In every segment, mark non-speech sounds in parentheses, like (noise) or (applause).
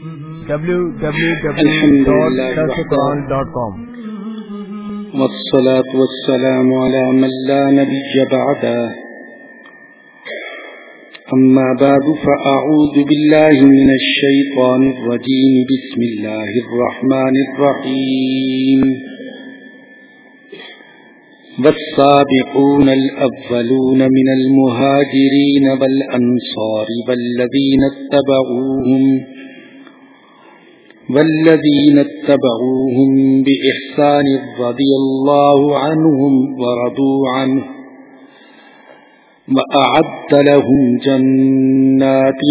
www.darussalam.com والصلاة والسلام على من لا نبي بعده. أما بعد، فأعوذ بالله من الشيطان الرجيم. بسم الله الرحمن الرحيم. والسابقون الأولون من المهاجرين والأنصار والذين اتبعوهم والذين اتبعوهم بإحسان رضي الله عنهم ورضوا عنه وأعد لهم جنات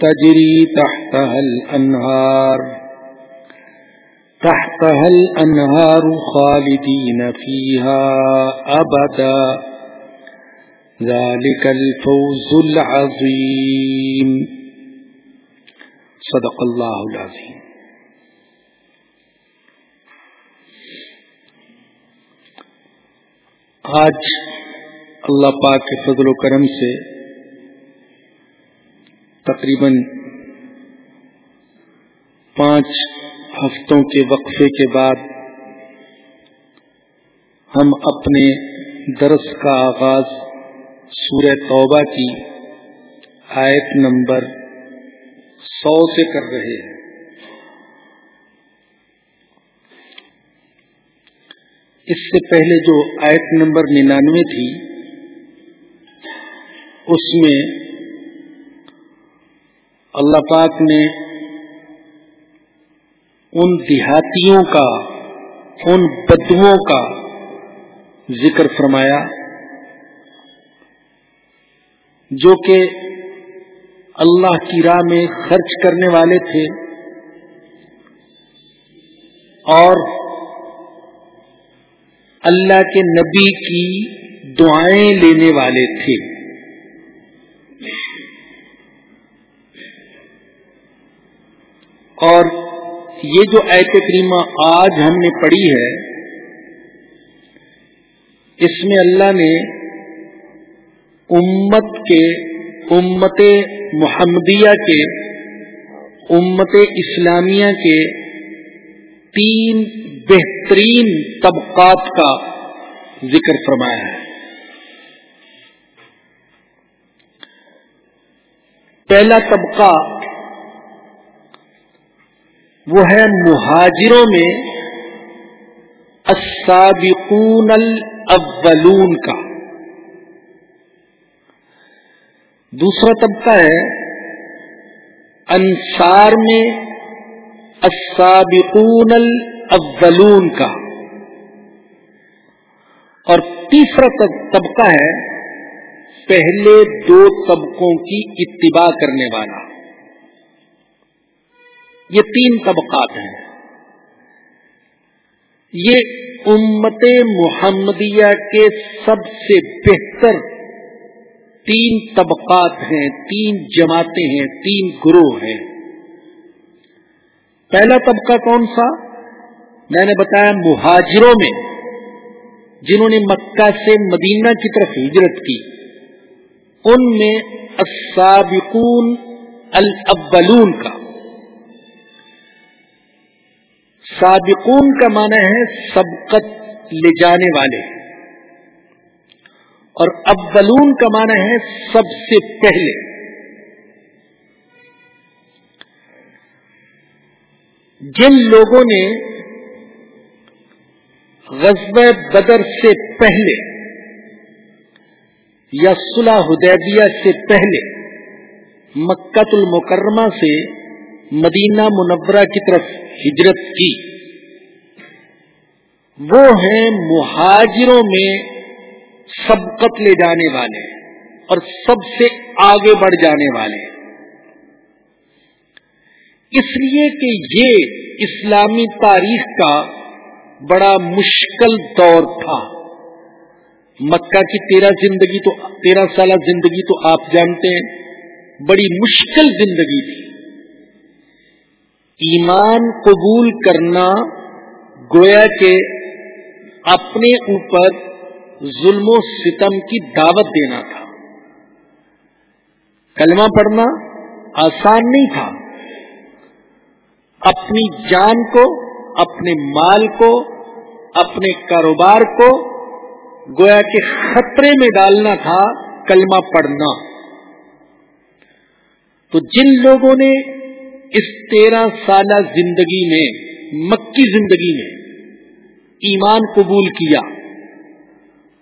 تجري تحتها الأنهار تحتها الأنهار خالدين فيها أبدا ذلك الفوز العظيم صدق الله العظيم آج اللہ پاک کے فضل و کرم سے تقریباً پانچ ہفتوں کے وقفے کے بعد ہم اپنے درس کا آغاز سورہ توبہ کی آیت نمبر سو سے کر رہے ہیں۔ اس سے پہلے جو آیت نمبر ننانوے تھی، اس میں اللہ پاک نے ان دیہاتیوں کا، ان بدوؤں کا ذکر فرمایا، جو کہ اللہ کی راہ میں خرچ کرنے والے تھے اور اللہ کے نبی کی دعائیں لینے والے تھے۔ اور یہ جو ایت کریمہ آج ہم نے پڑھی ہے، اس میں اللہ نے امت کے، امت محمدیہ کے، امت اسلامیہ کے تین بہترین طبقات کا ذکر فرمایا ہے۔ پہلا طبقہ وہ ہے مہاجروں میں السابقون الاولون کا۔ دوسرا طبقہ ہے انصار میں السابقون الاولون کا۔ اور تیسرا طبقہ ہے پہلے دو طبقوں کی اتباع کرنے والا۔ یہ تین طبقات ہیں۔ یہ امت محمدیہ کے سب سے بہتر تین طبقات ہیں، تین جماعتیں ہیں، تین گروہ ہیں۔ پہلا طبقہ کون سا؟ میں نے بتایا مہاجروں میں، جنہوں نے مکہ سے مدینہ کی طرف ہجرت کی، ان میں السابقون الاولون کا۔ سابقون کا معنی ہے سبقت لے جانے والے۔ اور اولون کا معنی ہے سب سے پہلے۔ جن لوگوں نے غزب بدر سے پہلے یا صلح حدیبیہ سے پہلے مکت المکرمہ سے مدینہ منورہ کی طرف ہجرت کی، وہ ہیں مہاجروں میں سبقت لے جانے والے اور سب سے آگے بڑھ جانے والے۔ اس لیے کہ یہ اسلامی تاریخ کا بڑا مشکل دور تھا۔ مکہ کی تیرہ زندگی تو، تیرہ سالہ زندگی تو آپ جانتے ہیں۔ بڑی مشکل زندگی تھی۔ ایمان قبول کرنا گویا کہ اپنے اوپر ظلم و ستم کی دعوت دینا تھا۔ کلمہ پڑھنا آسان نہیں تھا۔ اپنی جان کو، اپنے مال کو اپنے کاروبار کو گویا کے خطرے میں ڈالنا تھا کلمہ پڑھنا۔ تو جن لوگوں نے اس تیرہ سالہ زندگی میں، مکی زندگی میں ایمان قبول کیا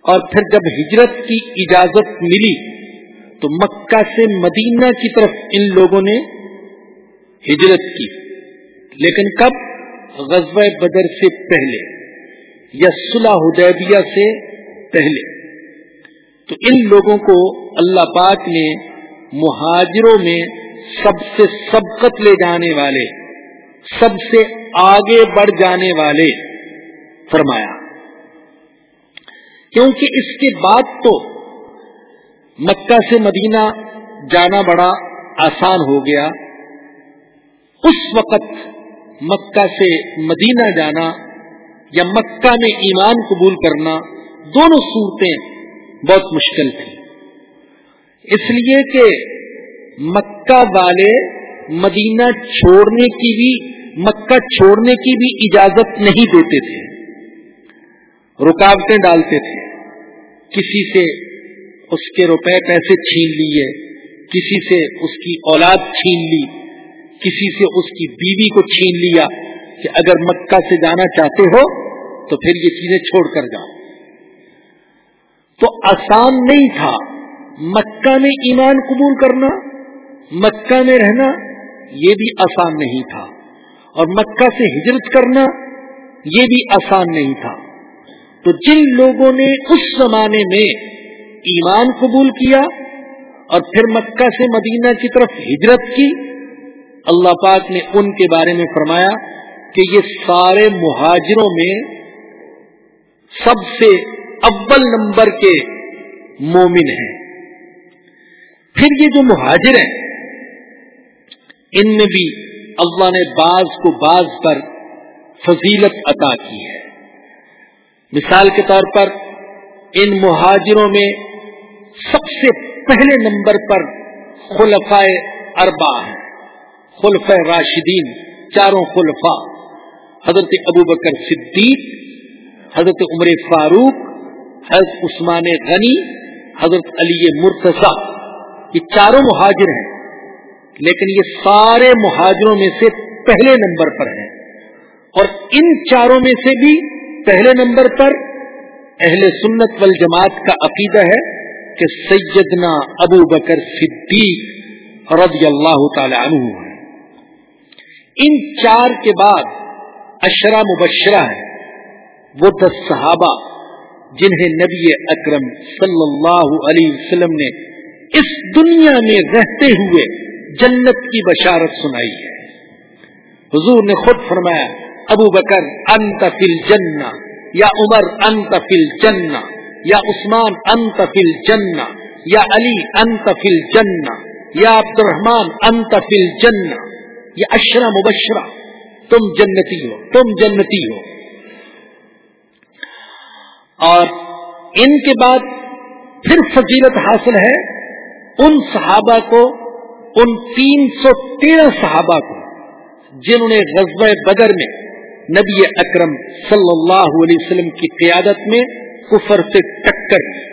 اور پھر جب ہجرت کی اجازت ملی تو مکہ سے مدینہ کی طرف ان لوگوں نے ہجرت کی۔ لیکن کب؟ غزوہ بدر سے پہلے۔ یا صلح حدیبیہ سے پہلے۔ تو ان لوگوں کو اللہ پاک نے مہاجروں میں سب سے سبقت لے جانے والے، سب سے آگے بڑھ جانے والے فرمایا۔ کیونکہ اس کے بعد تو مکہ سے مدینہ جانا بڑا آسان ہو گیا۔ اس وقت مکہ سے مدینہ جانا یا مکہ میں ایمان قبول کرنا، دونوں صورتیں بہت مشکل تھیں۔ اس لیے کہ مکہ والے مدینہ چھوڑنے کی بھی، مکہ چھوڑنے کی بھی اجازت نہیں دیتے تھے۔ رکاوٹیں ڈالتے تھے۔ کسی سے اس کے روپے پیسے چھین لیے، کسی سے اس کی اولاد چھین لی، کسی سے اس کی بیوی کو چھین لیا۔ کہ اگر مکہ سے جانا چاہتے ہو تو پھر یہ چیزیں چھوڑ کر جاؤ۔ تو آسان نہیں تھا۔ مکہ میں ایمان قبول کرنا، مکہ میں رہنا، یہ بھی آسان نہیں تھا۔ اور مکہ سے ہجرت کرنا، یہ بھی آسان نہیں تھا۔ تو جن لوگوں نے اس زمانے میں ایمان قبول کیا اور پھر مکہ سے مدینہ کی طرف ہجرت کی، اللہ پاک نے ان کے بارے میں فرمایا کہ یہ سارے مہاجروں میں سب سے اول نمبر کے مومن ہیں۔ پھر یہ جو مہاجر ہیں، ان میں بھی اللہ نے بعض کو بعض پر فضیلت عطا کی ہے۔ مثال کے طور پر، ان مہاجروں میں سب سے پہلے نمبر پر خلفائے اربا ہے خلف راشدین، چاروں خلفا حضرت ابو بکر صدیق، حضرت عمر فاروق، حضرت عثمان غنی، حضرت علی مرتضی، یہ چاروں مہاجر ہیں، لیکن یہ سارے مہاجروں میں سے پہلے نمبر پر ہیں۔ اور ان چاروں میں سے بھی پہلے نمبر پر اہل سنت والجماعت کا عقیدہ ہے کہ سیدنا ابو بکر صدیق رضی اللہ تعالی عنہ ہے ان چار کے بعد اشرا مبشرہ ہے وہ دس صحابہ جنہیں نبی اکرم صلی اللہ علیہ وسلم نے اس دنیا میں رہتے ہوئے جنت کی بشارت سنائی ہے۔ حضور نے خود فرمایا، ابو بکر، انت فل جنا یا عمر، انت فل جنا یا عثمان، انت فل جنا یا علی، انت فل جنا یا عبد الرحمان انت فل جنا یا اشرا مبشرہ۔ تم جنتی ہو، تم جنتی ہو۔ اور ان کے بعد پھر فضیلت حاصل ہے ان صحابہ کو، ان تین سو تیرہ صحابہ کو، جنہوں نے غزب بدر میں نبی اکرم صلی اللہ علیہ وسلم کی قیادت میں کفر سے ٹکر کی۔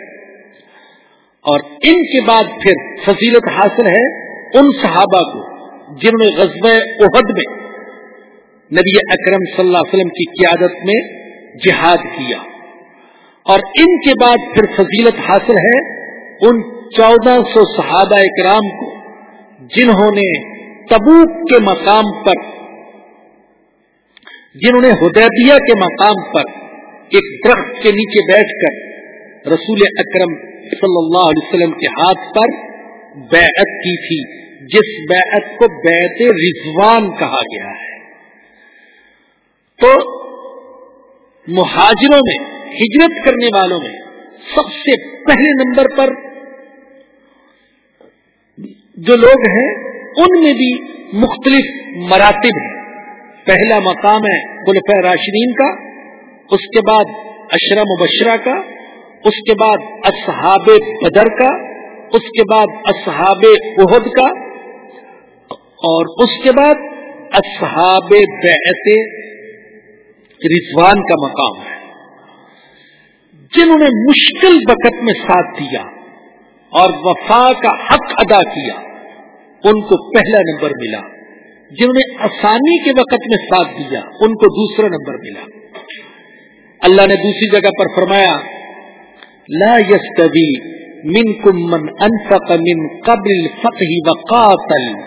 اور ان کے بعد پھر فضیلت حاصل ہے ان صحابہ کو، جنہوں نے غزب عہد میں نبی اکرم صلی اللہ علیہ وسلم کی قیادت میں جہاد کیا۔ اور ان کے بعد پھر فضیلت حاصل ہے ان چودہ سو صحابہ اکرام کو، جنہوں نے تبوک کے مقام پر، جنہوں نے ہدیبیہ کے مقام پر ایک درخت کے نیچے بیٹھ کر رسول اکرم صلی اللہ علیہ وسلم کے ہاتھ پر بیعت کی تھی، جس بیعت کو بیعت رضوان کہا گیا ہے۔ تو مہاجروں میں، ہجرت کرنے والوں میں سب سے پہلے نمبر پر جو لوگ ہیں، ان میں بھی مختلف مراتب ہیں۔ پہلا مقام ہے خلف راشدین کا، اس کے بعد اشرا مبشرہ کا، اس کے بعد اصحاب بدر کا، اس کے بعد اصحاب عہد کا، اور اس کے بعد اصحاب بیعت رضوان کا مقام ہے، جنہوں نے مشکل وقت میں ساتھ دیا اور وفا کا حق ادا کیا، ان کو پہلا نمبر ملا۔ جنہوں نے آسانی کے وقت میں ساتھ دیا، ان کو دوسرا نمبر ملا۔ اللہ نے دوسری جگہ پر فرمایا، لا يستوي منكم من انفق من قبل الفتح وقاتل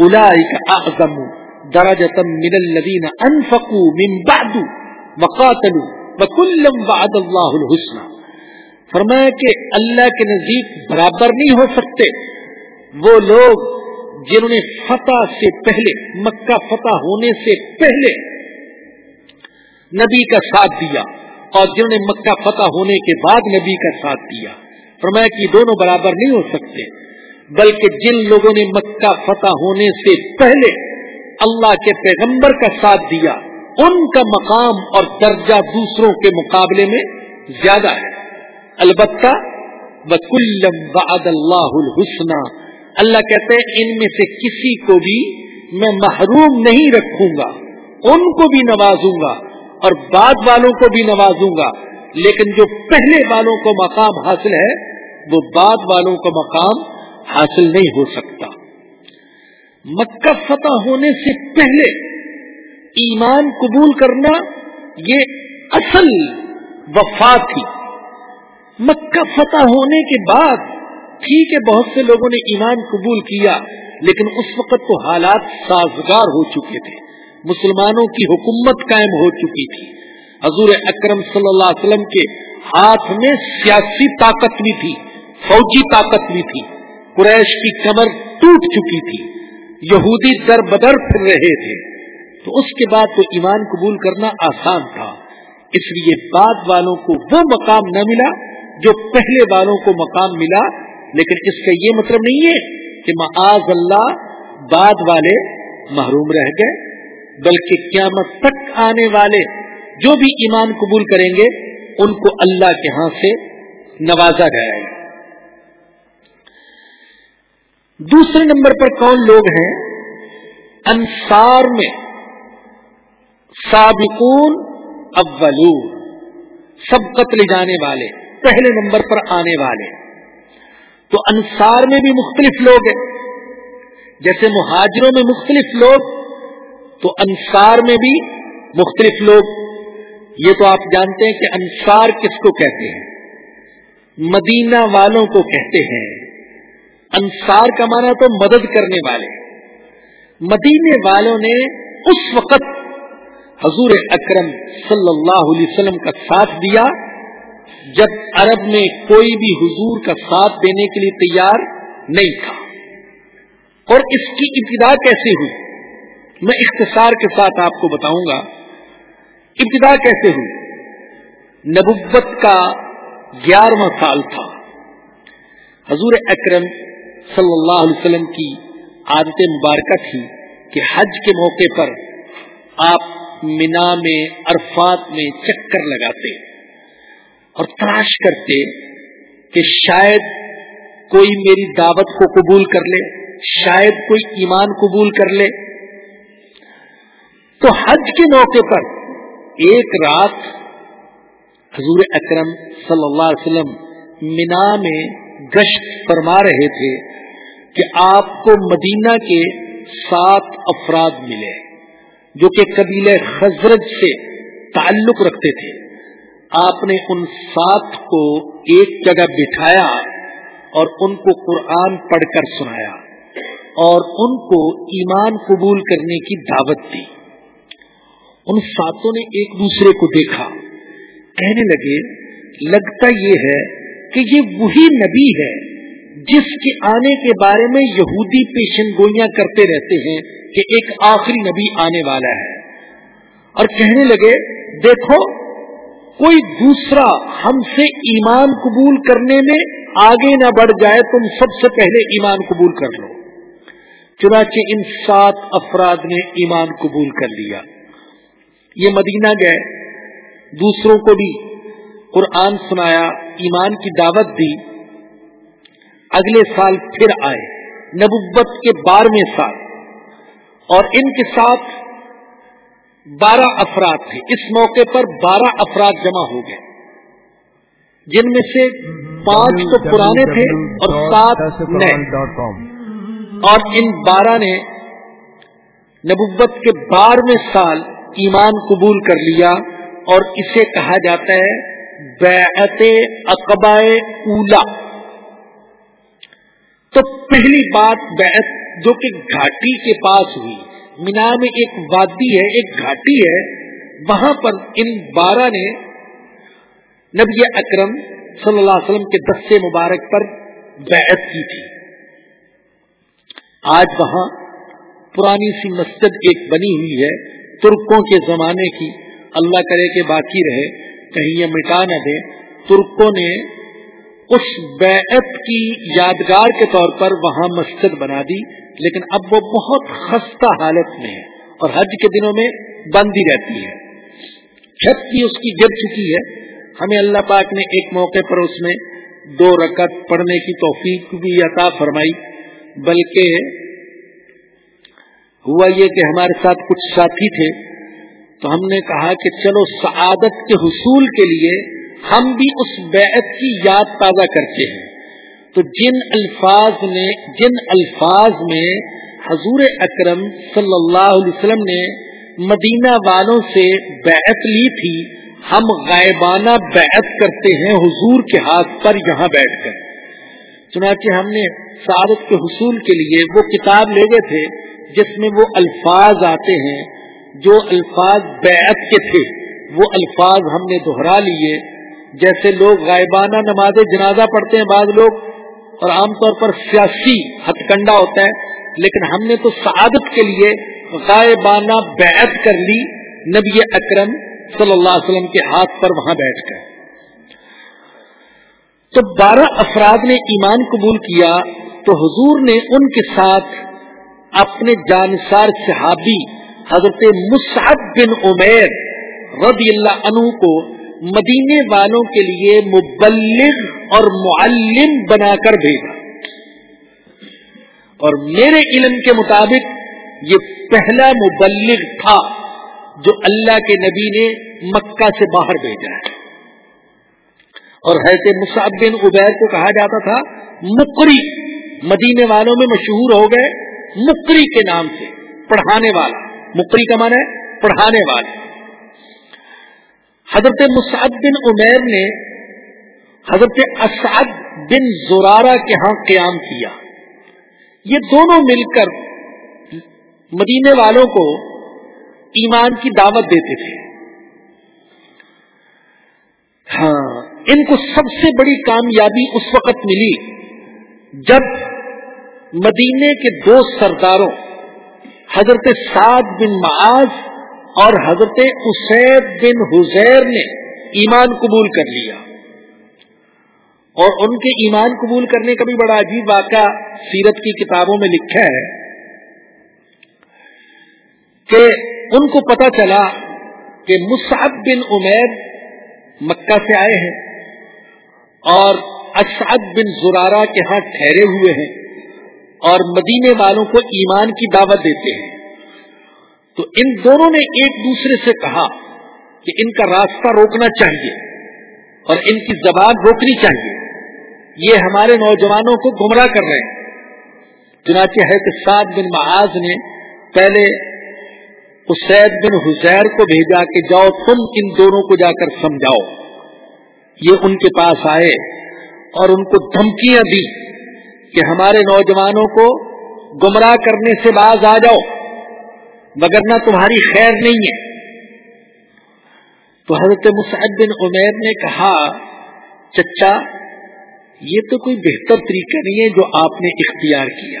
اولئك اعظم۔ درجة من الذين انفقوا من بعد وقاتلوا وكل وعد الله الحسنى. فرمایا کہ اللہ کے نزدیک برابر نہیں ہو سکتے۔ وہ لوگ جنہوں نے فتح سے پہلے، مکہ فتح ہونے سے پہلے نبی کا ساتھ دیا اور جنہوں نے مکہ فتح ہونے کے بعد نبی کا ساتھ دیا۔ فرمایا کہ دونوں برابر نہیں ہو سکتے، بلکہ جن لوگوں نے مکہ فتح ہونے سے پہلے اللہ کے پیغمبر کا ساتھ دیا، ان کا مقام اور درجہ دوسروں کے مقابلے میں زیادہ ہے۔ البتہ وکلم بعد اللہ الحسنہ اللہ کہتے ہیں، ان میں سے کسی کو بھی میں محروم نہیں رکھوں گا، ان کو بھی نوازوں گا اور بعد والوں کو بھی نوازوں گا۔ لیکن جو پہلے والوں کو مقام حاصل ہے، وہ بعد والوں کو مقام حاصل نہیں ہو سکتا۔ مکہ فتح ہونے سے پہلے ایمان قبول کرنا یہ اصل وفا تھی۔ مکہ فتح ہونے کے بعد ٹھیک ہے، بہت سے لوگوں نے ایمان قبول کیا، لیکن اس وقت تو حالات سازگار ہو چکے تھے۔ مسلمانوں کی حکومت قائم ہو چکی تھی۔ حضور اکرم صلی اللہ علیہ وسلم کے ہاتھ میں سیاسی طاقت بھی تھی، فوجی طاقت بھی تھی۔ قریش کی کمر ٹوٹ چکی تھی۔ یہودی در بدر پھر رہے تھے۔ تو اس کے بعد تو ایمان قبول کرنا آسان تھا۔ اس لیے بعد والوں کو وہ مقام نہ ملا جو پہلے والوں کو مقام ملا۔ لیکن اس کا یہ مطلب نہیں ہے کہ معاذ اللہ بعد والے محروم رہ گئے، بلکہ قیامت تک آنے والے جو بھی ایمان قبول کریں گے، ان کو اللہ کے ہاں سے نوازا گیا ہے۔ دوسرے نمبر پر کون لوگ ہیں؟ انصار میں سابقون اولون سب قتل جانے والے، پہلے نمبر پر آنے والے۔ تو انصار میں بھی مختلف لوگ ہیں۔ جیسے مہاجروں میں مختلف لوگ، تو انصار میں بھی مختلف لوگ۔ یہ تو آپ جانتے ہیں کہ انصار کس کو کہتے ہیں؟ مدینہ والوں کو کہتے ہیں۔ انصار کا معنی تو مدد کرنے والے۔ مدینے والوں نے اس وقت حضور اکرم صلی اللہ علیہ وسلم کا ساتھ دیا، جب عرب میں کوئی بھی حضور کا ساتھ دینے کے لیے تیار نہیں تھا۔ اور اس کی ابتدا کیسے ہوئی؟ میں اختصار کے ساتھ آپ کو بتاؤں گا۔ ابتدا کیسے ہوئی؟ نبوت کا گیارہواں سال تھا۔ حضور اکرم صلی اللہ علیہ وسلم کی عادت مبارکہ تھی کہ حج کے موقع پر آپ مینا میں، عرفات میں چکر لگاتے اور تلاش کرتے کہ شاید کوئی میری دعوت کو قبول کر لے، شاید کوئی ایمان قبول کر لے۔ تو حج کے موقع پر ایک رات حضور اکرم صلی اللہ علیہ وسلم مینا میں گشت فرما رہے تھے۔ کہ آپ کو مدینہ کے سات افراد ملے جو کہ قبیلے خزرج سے تعلق رکھتے تھے۔ آپ نے ان سات کو ایک جگہ بٹھایا اور ان کو قرآن پڑھ کر سنایا اور ان کو ایمان قبول کرنے کی دعوت دی۔ ان ساتوں نے ایک دوسرے کو دیکھا۔ کہنے لگے، لگتا یہ ہے کہ یہ وہی نبی ہے جس کے آنے کے بارے میں یہودی پیشن گوئیاں کرتے رہتے ہیں کہ ایک آخری نبی آنے والا ہے۔ اور کہنے لگے، دیکھو، کوئی دوسرا ہم سے ایمان قبول کرنے میں آگے نہ بڑھ جائے، تم سب سے پہلے ایمان قبول کر لو۔ چنانچہ ان سات افراد نے ایمان قبول کر لیا۔ یہ مدینہ گئے، دوسروں کو بھی قرآن سنایا، ایمان کی دعوت دی۔ اگلے سال پھر آئے، نبوت کے بارہویں سال۔ اور ان کے ساتھ بارہ افراد تھے۔ اس موقع پر بارہ افراد جمع ہو گئے۔ جن میں سے پانچ تو پرانے تھے اور سات نئے۔ اور ان بارہ نے نبوت کے بارہویں سال ایمان قبول کر لیا اور اسے کہا جاتا ہے بیعت اقبائے اولا۔ تو پہلی بات بیعت جو کہ گھاٹی کے پاس ہوئی، مینا میں ایک وادی ہے، ایک گھاٹی ہے، وہاں پر ان بارہ نے نبی اکرم صلی اللہ علیہ وسلم کے دستے مبارک پر بیعت کی تھی۔ آج وہاں پرانی سی مسجد ایک بنی ہوئی ہے، ترکوں کے زمانے کی، اللہ کرے کہ باقی رہے، کہیں یہ مٹا نہ دے۔ ترکوں نے اس بیعت کی یادگار کے طور پر وہاں مسجد بنا دی، لیکن اب وہ بہت خستہ حالت میں ہے اور حج کے دنوں میں بند ہی رہتی ہے۔ چھت کی اس کی گر چکی ہے۔ ہمیں اللہ پاک نے ایک موقع پر اس میں دو رکعت پڑھنے کی توفیق بھی عطا فرمائی، بلکہ ہوا یہ کہ ہمارے ساتھ کچھ ساتھی تھے، تو ہم نے کہا کہ چلو سعادت کے حصول کے لیے ہم بھی اس بیعت کی یاد تازہ کرتے ہیں۔ تو جن الفاظ نے جن الفاظ میں حضور اکرم صلی اللہ علیہ وسلم نے مدینہ والوں سے بیعت لی تھی، ہم غائبانہ بیعت کرتے ہیں حضور کے ہاتھ پر یہاں بیٹھ کر۔ چنانچہ ہم نے سعادت کے حصول کے لیے وہ کتاب لے گئے تھے، جس میں وہ الفاظ آتے ہیں، جو الفاظ بیعت کے تھے، وہ الفاظ ہم نے دہرا لیے۔ جیسے لوگ غائبانہ نماز جنازہ پڑھتے ہیں بعض لوگ، اور عام طور پر سیاسی ہتھ کنڈا ہوتا ہے، لیکن ہم نے تو سعادت کے لیے غائبانہ بیعت کر لی، نبی اکرم صلی اللہ علیہ وسلم کے ہاتھ پر وہاں بیٹھ کر۔ تو بارہ افراد نے ایمان قبول کیا، تو حضور نے ان کے ساتھ اپنے جانسار صحابی حضرت مصعب بن عمیر رضی اللہ عنہ کو مدینے والوں کے لیے مبلغ اور معلم بنا کر بھیجا۔ اور میرے علم کے مطابق یہ پہلا مبلغ تھا جو اللہ کے نبی نے مکہ سے باہر بھیجا ہے۔ اور حضرت مصعب بن عبیر کو کہا جاتا تھا مکری مدینے والوں میں مشہور ہو گئے مکری کے نام سے، پڑھانے والا۔ مقری کا معنی ہے پڑھانے والے حضرت مسعد بن عمیر نے حضرت اسعد بن زورارا کے ہاں قیام کیا۔ یہ دونوں مل کر مدینے والوں کو ایمان کی دعوت دیتے تھے۔ ہاں ان کو سب سے بڑی کامیابی اس وقت ملی جب مدینے کے دو سرداروں، حضرت سعد بن معاذ اور حضرت اسید بن حزیر نے ایمان قبول کر لیا۔ اور ان کے ایمان قبول کرنے کا بھی بڑا عجیب واقعہ سیرت کی کتابوں میں لکھا ہے کہ ان کو پتا چلا کہ مصعب بن عمیر مکہ سے آئے ہیں اور اسعد بن زرارہ کے ہاں ٹھہرے ہوئے ہیں اور مدینے والوں کو ایمان کی دعوت دیتے ہیں۔ تو ان دونوں نے ایک دوسرے سے کہا کہ ان کا راستہ روکنا چاہیے اور ان کی زبان روکنی چاہیے۔ یہ ہمارے نوجوانوں کو گمراہ کر رہے ہیں۔ چنانچہ ہے کہ سعد بن معاذ نے پہلے اسید بن حسیر کو بھیجا کہ جاؤ تم ان دونوں کو جا کر سمجھاؤ۔ یہ ان کے پاس آئے اور ان کو دھمکیاں دی کہ ہمارے نوجوانوں کو گمراہ کرنے سے باز آ جاؤ۔ مگر تمہاری خیر نہیں ہے۔ تو حضرت مسعد بن عمیر نے کہا، چچا، یہ تو کوئی بہتر طریقہ نہیں ہے جو آپ نے اختیار کیا۔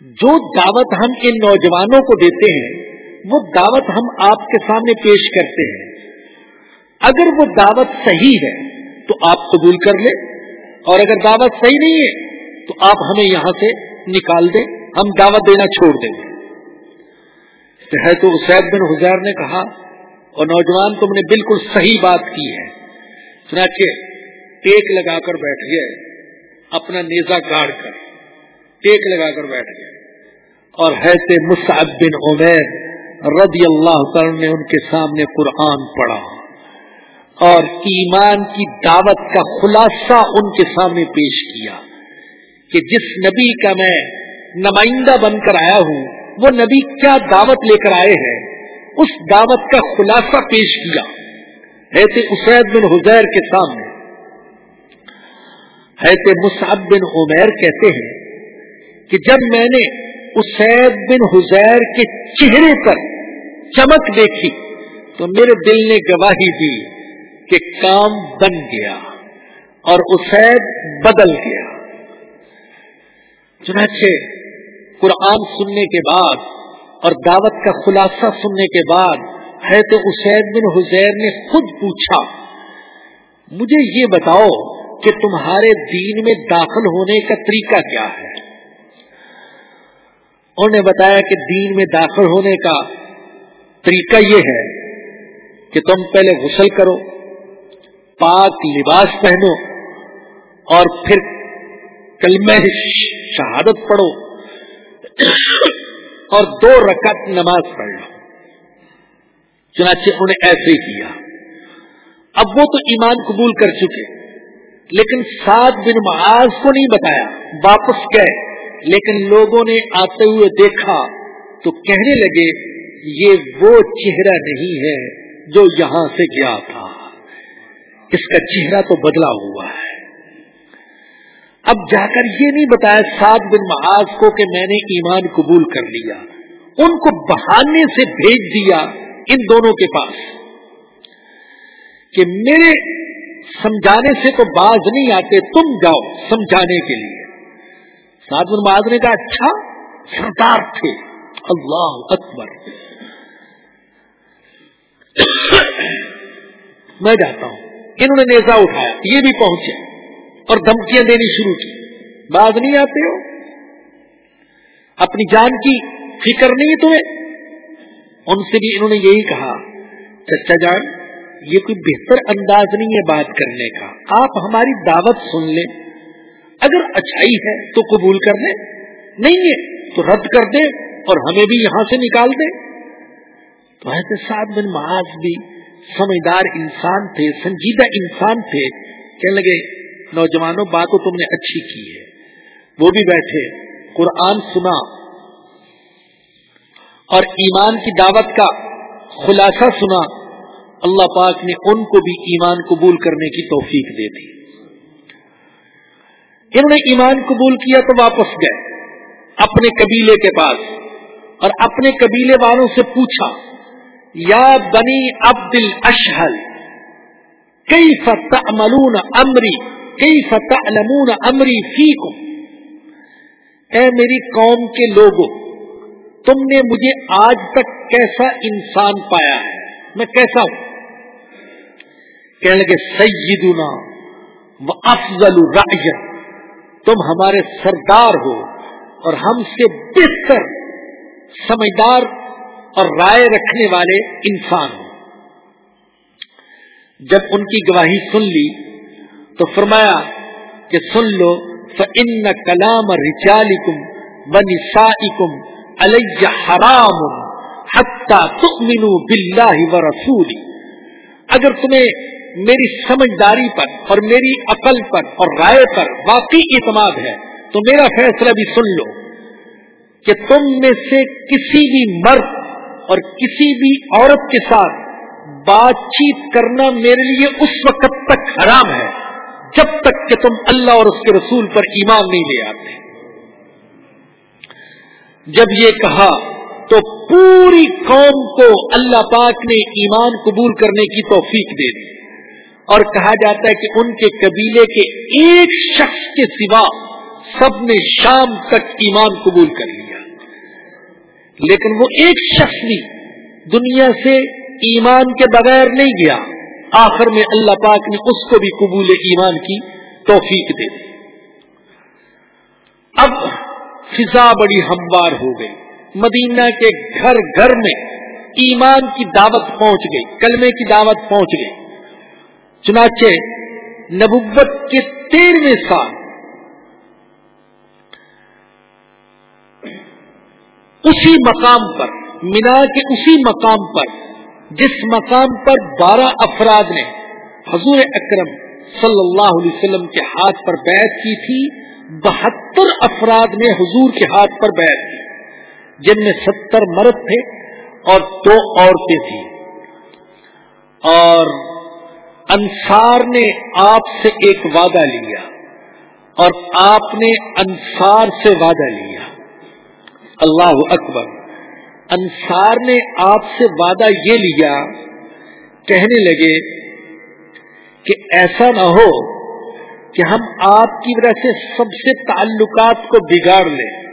جو دعوت ہم ان نوجوانوں کو دیتے ہیں، وہ دعوت ہم آپ کے سامنے پیش کرتے ہیں۔ اگر وہ دعوت صحیح ہے، تو آپ قبول کر لیں۔ اور اگر دعوت صحیح نہیں ہے، تو آپ ہمیں یہاں سے نکال دیں، ہم دعوت دینا چھوڑ دیں گے۔ ہے تو اسید بن حزیر نے کہا، اور نوجوان تم نے بالکل صحیح بات کی ہے۔ چنانچہ ٹیک لگا کر بیٹھ گئے، اپنا نیزا گاڑ کر ٹیک لگا کر بیٹھ گئے۔ اور حیث مصعب بن عمیر رضی اللہ تعالی نے ان کے سامنے قرآن پڑھا۔ اور ایمان کی دعوت کا خلاصہ ان کے سامنے پیش کیا۔ کہ جس نبی کا میں نمائندہ بن کر آیا ہوں، وہ نبی کیا دعوت لے کر آئے ہیں؟ اس دعوت کا خلاصہ پیش کیا۔ ایسے اسید بن حزیر کے سامنے۔ ایسے مصعب بن عمیر کہتے ہیں کہ جب میں نے اسید بن حزیر کے چہرے پر چمک دیکھی، تو میرے دل نے گواہی دی کہ کام بن گیا اور اسید بدل گیا۔ چنانچہ قرآن سننے کے بعد اور دعوت کا خلاصہ سننے کے بعد ہے تو اسید بن حزیر نے خود پوچھا، مجھے یہ بتاؤ کہ تمہارے دین میں داخل ہونے کا طریقہ کیا ہے؟ انہوں نے بتایا کہ دین میں داخل ہونے کا طریقہ یہ ہے کہ تم پہلے غسل کرو، پاک لباس پہنو اور پھر کلمہ شہادت پڑھو اور دو رکعت نماز پڑھ لو۔ چنانچہ انہوں نے ایسے ہی کیا۔ اب وہ تو ایمان قبول کر چکے، لیکن سات بن معاذ کو نہیں بتایا، واپس گئے۔ لیکن لوگوں نے آتے ہوئے دیکھا تو کہنے لگے، یہ وہ چہرہ نہیں ہے جو یہاں سے گیا تھا۔ اس کا چہرہ تو بدلا ہوا ہے۔ اب جا کر یہ نہیں بتایا سات بن محاذ کو کہ میں نے ایمان قبول کر لیا، ان کو بہانے سے بھیج دیا ان دونوں کے پاس۔ کہ میرے سمجھانے سے تو باز نہیں آتے، تم جاؤ سمجھانے کے لیے۔ سات بن محاذ نے کہا اچھا سردار تھے۔ اللہ اکبر۔ (coughs) میں جاتا ہوں۔ انہوں نے نیزا اٹھایا، یہ بھی پہنچے۔ اور دھمکیاں دینی شروع کی۔ باز نہیں آتے ہو؟ اپنی جان کی فکر نہیں تمہیں؟ ان سے بھی انہوں نے یہی کہا، چچا جان، یہ کوئی بہتر انداز نہیں ہے بات کرنے کا۔ آپ ہماری دعوت سن لیں۔ اگر اچھائی ہے تو قبول کر لیں۔ نہیں ہے تو رد کر دیں اور ہمیں بھی یہاں سے نکال دیں۔ تو ایسے سات بن محاذ بھی سمجھدار انسان تھے، سنجیدہ انسان تھے۔ کہنے لگے نوجوانوں بات تو تم نے اچھی کی ہے۔ وہ بھی بیٹھے، قرآن سنا۔ اور ایمان کی دعوت کا خلاصہ سنا۔ اللہ پاک نے ان کو بھی ایمان قبول کرنے کی توفیق دے دی۔ انہوں نے ایمان قبول کیا تو واپس گئے، اپنے قبیلے کے پاس۔ اور اپنے قبیلے والوں سے پوچھا، یا بنی عبد الاشحل کئی فتح ملون امری؟ کئی فتح امری فی اے میری قوم کے لوگوں، تم نے مجھے آج تک کیسا انسان پایا ہے؟ میں کیسا ہوں؟ کہنے لگے، سیدنا و افضل تم ہمارے سردار ہو اور ہم سے بہتر سمجھدار اور رائے رکھنے والے انسان ہو۔ جب ان کی گواہی سن لی تو فرمایا کہ سن لو فن کلام رچالکم ونسائکم علی حرام حتی تؤمنوا باللہ ورسولی اگر تمہیں میری سمجھداری پر اور میری عقل پر اور رائے پر واقعی اعتماد ہے، تو میرا فیصلہ بھی سن لو کہ تم میں سے کسی بھی مرد اور کسی بھی عورت کے ساتھ بات چیت کرنا میرے لیے اس وقت تک حرام ہے۔ جب تک کہ تم اللہ اور اس کے رسول پر ایمان نہیں لے آتے۔ جب یہ کہا تو پوری قوم کو اللہ پاک نے ایمان قبول کرنے کی توفیق دے دی۔ اور کہا جاتا ہے کہ ان کے قبیلے کے ایک شخص کے سوا سب نے شام تک ایمان قبول کر لیا۔ لیکن وہ ایک شخص بھی دنیا سے ایمان کے بغیر نہیں گیا۔ آخر میں اللہ پاک نے اس کو بھی قبول ایمان کی توفیق دے دی۔ اب فضا بڑی ہموار ہو گئی۔ مدینہ کے گھر گھر میں ایمان کی دعوت پہنچ گئی، کلمے کی دعوت پہنچ گئی۔ چنانچہ نبوت کے تیرہویں سال اسی مقام پر مینا کے اسی مقام پر جس مقام پر بارہ افراد نے حضور اکرم صلی اللہ علیہ وسلم کے ہاتھ پر بیعت کی تھی، بہتر افراد نے حضور کے ہاتھ پر بیعت کی، جن میں ستر مرد تھے اور دو عورتیں تھیں۔ اور انصار نے آپ سے ایک وعدہ لیا اور آپ نے انصار سے وعدہ لیا۔ اللہ اکبر۔ انصار نے آپ سے وعدہ یہ لیا، کہنے لگے کہ ایسا نہ ہو کہ ہم آپ کی وجہ سے سب سے تعلقات کو بگاڑ لیں۔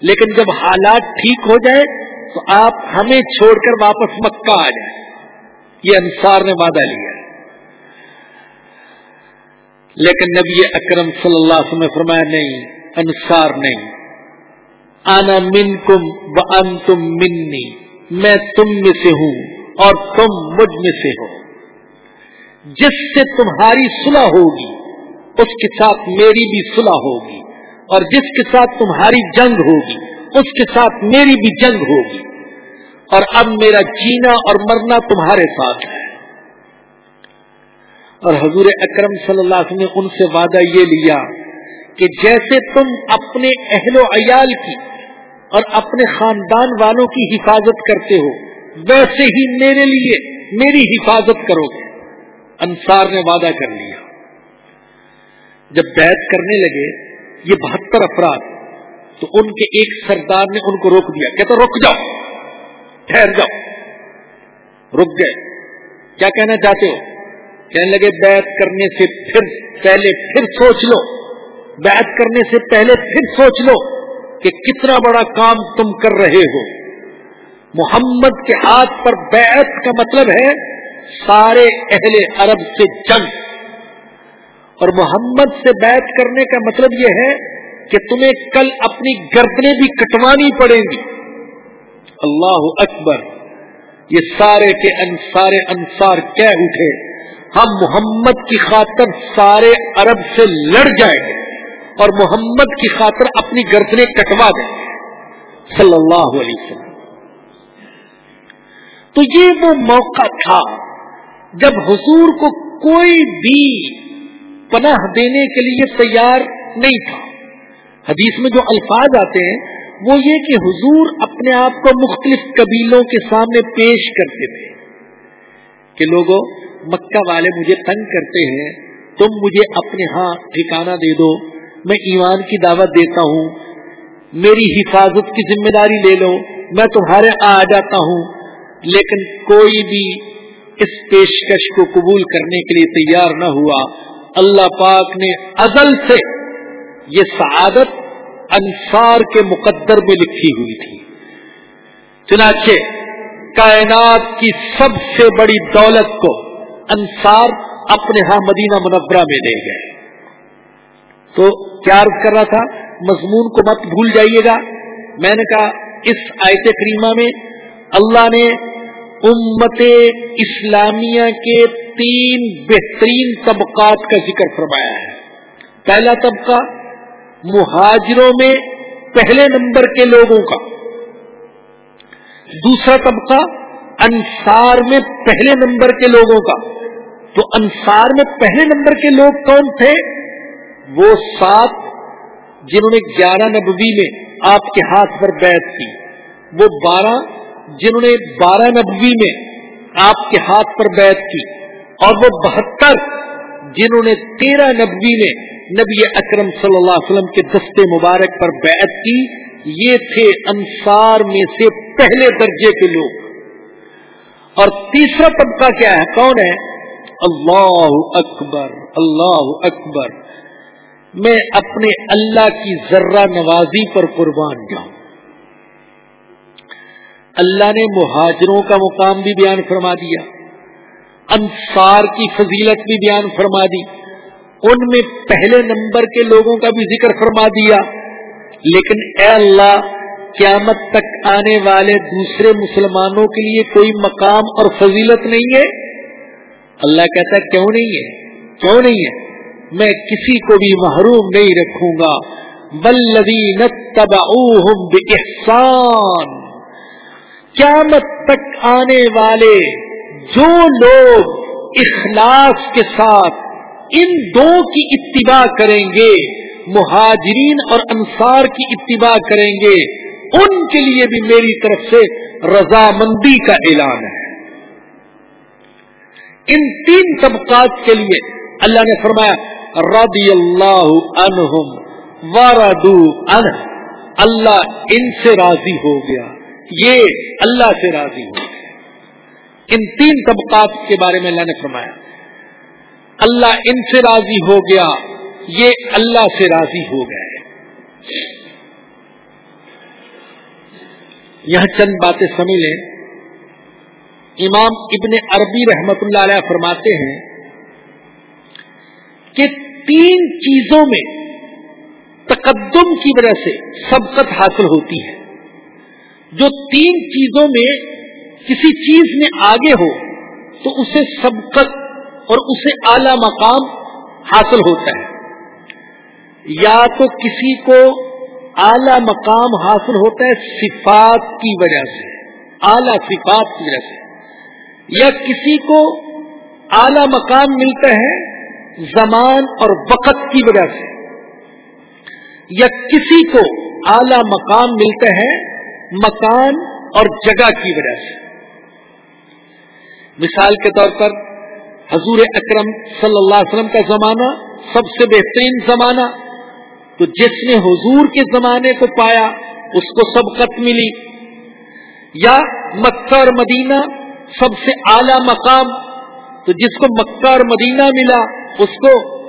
لیکن جب حالات ٹھیک ہو جائے تو آپ ہمیں چھوڑ کر واپس مکہ آ جائیں۔ یہ انصار نے وعدہ لیا۔ لیکن نبی اکرم صلی اللہ علیہ وسلم فرمایا، نہیں، انصار نہیں۔ آنا من کم تم منی، میں تم میں سے ہوں اور تم مجھ میں سے ہو۔ جس سے تمہاری صلح ہوگی، اس کے ساتھ میری بھی صلح ہوگی، اور جس کے ساتھ تمہاری جنگ ہوگی، اس کے ساتھ میری بھی جنگ ہوگی۔ اور اب میرا جینا اور مرنا تمہارے ساتھ ہے۔ اور حضور اکرم صلی اللہ علیہ وسلم نے ان سے وعدہ یہ لیا کہ جیسے تم اپنے اہل و عیال کی اور اپنے خاندان والوں کی حفاظت کرتے ہو۔ ویسے ہی میرے لیے میری حفاظت کرو۔ گے انصار نے وعدہ کر لیا۔ جب بیت کرنے لگے، یہ بہتر افراد، تو ان کے ایک سردار نے ان کو روک دیا۔ کہتا رک جاؤ، ٹھہر جاؤ۔ رک گئے۔ کیا کہنا چاہتے ہو؟ کہنے لگے، بیعت کرنے سے پھر پہلے پھر سوچ لو۔ بیعت کرنے سے پہلے پھر سوچ لو۔ کہ کتنا بڑا کام تم کر رہے ہو۔ محمد کے ہاتھ پر بیعت کا مطلب ہے سارے اہل عرب سے جنگ۔ اور محمد سے بیعت کرنے کا مطلب یہ ہے کہ تمہیں کل اپنی گردنیں بھی کٹوانی پڑیں گی۔ اللہ اکبر، یہ سارے کے انسارے انصار کہہ اٹھے، ہم محمد کی خاطر سارے عرب سے لڑ جائیں گے۔ اور محمد کی خاطر اپنی گردنیں کٹوا دیں۔ صلی اللہ علیہ وسلم۔ تو یہ وہ موقع تھا جب حضور کو کوئی بھی پناہ دینے کے لیے تیار نہیں تھا۔ حدیث میں جو الفاظ آتے ہیں، وہ یہ کہ حضور اپنے آپ کو مختلف قبیلوں کے سامنے پیش کرتے تھے۔ کہ لوگوں، مکہ والے مجھے تنگ کرتے ہیں، تم مجھے اپنے ہاں ٹھکانا دے دو۔ میں ایمان کی دعوت دیتا ہوں، میری حفاظت کی ذمہ داری لے لو، میں تمہارے آ جاتا ہوں۔ لیکن کوئی بھی اس پیشکش کو قبول کرنے کے لیے تیار نہ ہوا۔ اللہ پاک نے ازل سے یہ سعادت انصار کے مقدر میں لکھی ہوئی تھی۔ چنانچہ کائنات کی سب سے بڑی دولت کو انصار اپنے ہاں مدینہ منورہ میں لے گئے۔ تو کیا عرض کر رہا تھا؟ مضمون کو مت بھول جائیے گا۔ میں نے کہا، اس آیت کریمہ میں اللہ نے امت اسلامیہ کے تین بہترین طبقات کا ذکر فرمایا ہے۔ پہلا طبقہ مہاجروں میں پہلے نمبر کے لوگوں کا۔ دوسرا طبقہ انصار میں پہلے نمبر کے لوگوں کا۔ تو انصار میں پہلے نمبر کے لوگ کون تھے؟ وہ سات جنہوں نے گیارہ نبوی میں آپ کے ہاتھ پر بیعت کی، وہ بارہ جنہوں نے بارہ نبوی میں آپ کے ہاتھ پر بیعت کی اور وہ بہتر جنہوں نے تیرہ نبوی میں نبی اکرم صلی اللہ علیہ وسلم کے دستے مبارک پر بیعت کی، یہ تھے انصار میں سے پہلے درجے کے لوگ۔ اور تیسرا طبقہ کیا ہے؟ کون ہے؟ اللہ اکبر اللہ اکبر۔ میں اپنے اللہ کی ذرہ نوازی پر قربان جاؤں۔ اللہ نے مہاجروں کا مقام بھی بیان فرما دیا۔ انصار کی فضیلت بھی بیان فرما دی۔ ان میں پہلے نمبر کے لوگوں کا بھی ذکر فرما دیا۔ لیکن اے اللہ، قیامت تک آنے والے دوسرے مسلمانوں کے لیے کوئی مقام اور فضیلت نہیں ہے؟ اللہ کہتا ہے، کیوں نہیں ہے؟ کیوں نہیں ہے؟ میں کسی کو بھی محروم نہیں رکھوں گا. بلدی بإحسان. قیامت تک آنے والے جو لوگ اخلاص کے ساتھ ان دو کی اتباع کریں گے، مہاجرین اور انصار کی اتباع کریں گے، ان کے لیے بھی میری طرف سے رضامندی کا اعلان ہے۔ ان تین طبقات کے لیے اللہ نے فرمایا رضی اللہ عنہم وردو عنہ۔ اللہ ان سے راضی ہو گیا۔ یہ اللہ سے راضی ہو گیا۔ ان تین طبقات کے بارے میں اللہ نے فرمایا۔ اللہ ان سے راضی ہو گیا۔ یہ اللہ سے راضی ہو گئے۔ یہاں چند باتیں سمجھ لیں۔ امام ابن عربی رحمت اللہ علیہ فرماتے ہیں کہ تین چیزوں میں تقدم کی وجہ سے سبقت حاصل ہوتی ہے۔ جو تین چیزوں میں کسی چیز میں آگے ہو، تو اسے سبقت اور اسے اعلی مقام حاصل ہوتا ہے۔ یا تو کسی کو اعلی مقام حاصل ہوتا ہے صفات کی وجہ سے، اعلی صفات کی وجہ سے، یا کسی کو اعلی مقام ملتا ہے زمان اور وقت کی وجہ سے یا کسی کو اعلی مقام ملتا ہے مکان اور جگہ کی وجہ سے۔ مثال کے طور پر حضور اکرم صلی اللہ علیہ وسلم کا زمانہ سب سے بہترین زمانہ۔ تو جس نے حضور کے زمانے کو پایا، اس کو سبقت ملی۔ یا مکہ اور مدینہ سب سے اعلی مقام، تو جس کو مکہ اور مدینہ ملا اس کو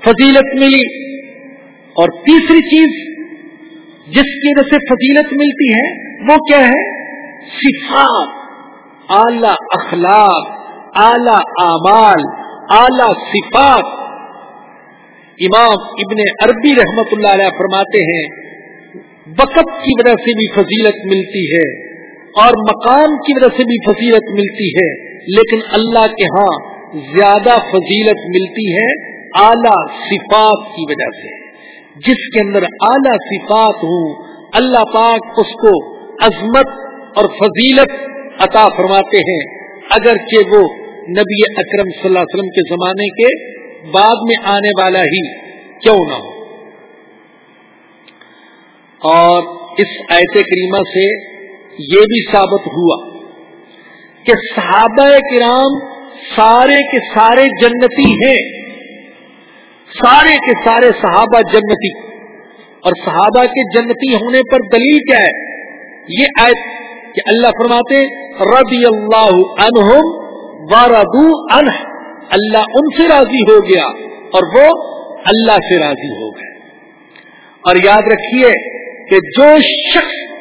فضیلت ملی۔ اور تیسری چیز جس کی وجہ سے فضیلت ملتی ہے، وہ کیا ہے؟ صفات، اعلی اخلاق، اعلی اعمال، اعلی صفات۔ امام ابن عربی رحمت اللہ علیہ فرماتے ہیں، وقت کی وجہ سے بھی فضیلت ملتی ہے اور مقام کی وجہ سے بھی فضیلت ملتی ہے، لیکن اللہ کے ہاں زیادہ فضیلت ملتی ہے اعلی صفات کی وجہ سے۔ جس کے اندر اعلی صفات ہوں، اللہ پاک اس کو عظمت اور فضیلت عطا فرماتے ہیں۔ اگرچہ وہ نبی اکرم صلی اللہ علیہ وسلم کے زمانے کے بعد میں آنے والا ہی کیوں نہ ہو۔ اور اس ایت کریمہ سے یہ بھی ثابت ہوا کہ صحابہ کرام سارے کے سارے جنتی ہیں۔ سارے کے سارے صحابہ جنتی۔ اور صحابہ کے جنتی ہونے پر دلیل کیا ہے؟ یہ آیت کہ اللہ فرماتے رضی اللہ عنہم وردو عنہ اللہ ان سے راضی ہو گیا اور وہ اللہ سے راضی ہو گئے۔ اور یاد رکھیے کہ جو شخص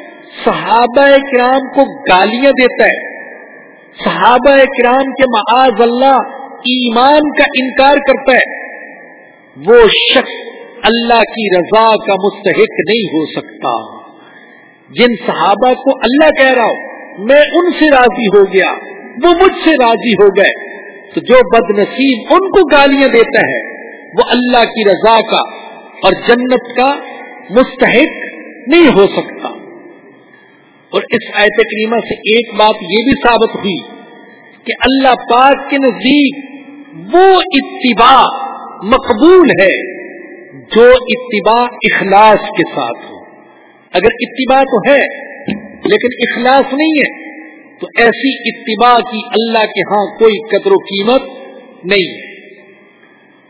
صحابہ کرام کو گالیاں دیتا ہے صحابہ کرام کے معاذ اللہ ایمان کا انکار کرتا ہے۔ وہ شخص اللہ کی رضا کا مستحق نہیں ہو سکتا۔ جن صحابہ کو اللہ کہہ رہا ہوں میں ان سے راضی ہو گیا، وہ مجھ سے راضی ہو گئے۔ تو جو بد نصیب ان کو گالیاں دیتا ہے، وہ اللہ کی رضا کا اور جنت کا مستحق نہیں ہو سکتا۔ اور اس آیت کریمہ سے ایک بات یہ بھی ثابت ہوئی کہ اللہ پاک کے نزدیک وہ اتباع مقبول ہے جو اتباع اخلاص کے ساتھ ہو۔ اگر اتباع تو ہے، لیکن اخلاص نہیں ہے، تو ایسی اتباع کی اللہ کے ہاں کوئی قدر و قیمت نہیں ہے۔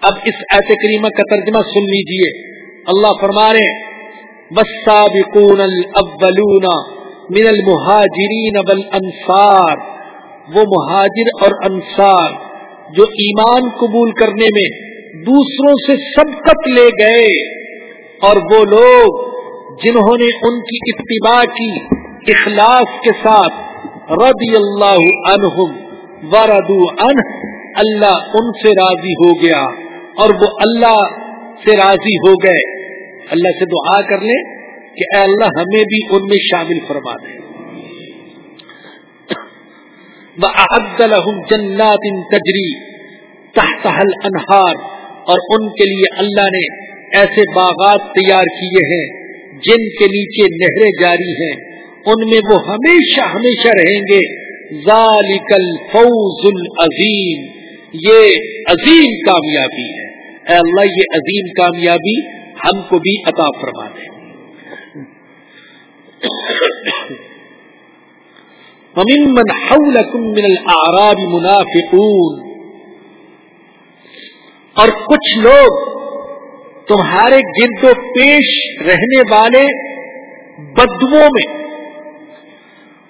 اب اس ایت کریمہ کا ترجمہ سن لیجیے۔ اللہ فرما رہے والسابقون الاولون من المہاجرین والانصار۔ وہ مہاجر اور انصار جو ایمان قبول کرنے میں دوسروں سے سبقت لے گئے۔ اور وہ لوگ جنہوں نے ان کی اتباع کی اخلاص کے ساتھ رضی اللہ عنہم وردو عنہ، اللہ ان سے راضی ہو گیا۔ اور وہ اللہ سے راضی ہو گئے۔ اللہ سے دعا کر لیں۔ کہ اے اللہ ہمیں بھی ان میں شامل فرما دے۔ جنات تجری تحتحل انہار اور ان کے لیے اللہ نے ایسے باغات تیار کیے ہیں جن کے نیچے نہریں جاری ہیں۔ ان میں وہ ہمیشہ ہمیشہ رہیں گے۔ ذالک الفوز العظیم، یہ عظیم کامیابی ہے۔ اے اللہ، یہ عظیم کامیابی ہم کو بھی عطا فرما دے۔ من حولكم من الاعراب منافقون۔ اور کچھ لوگ تمہارے گرد و پیش رہنے والے بدووں میں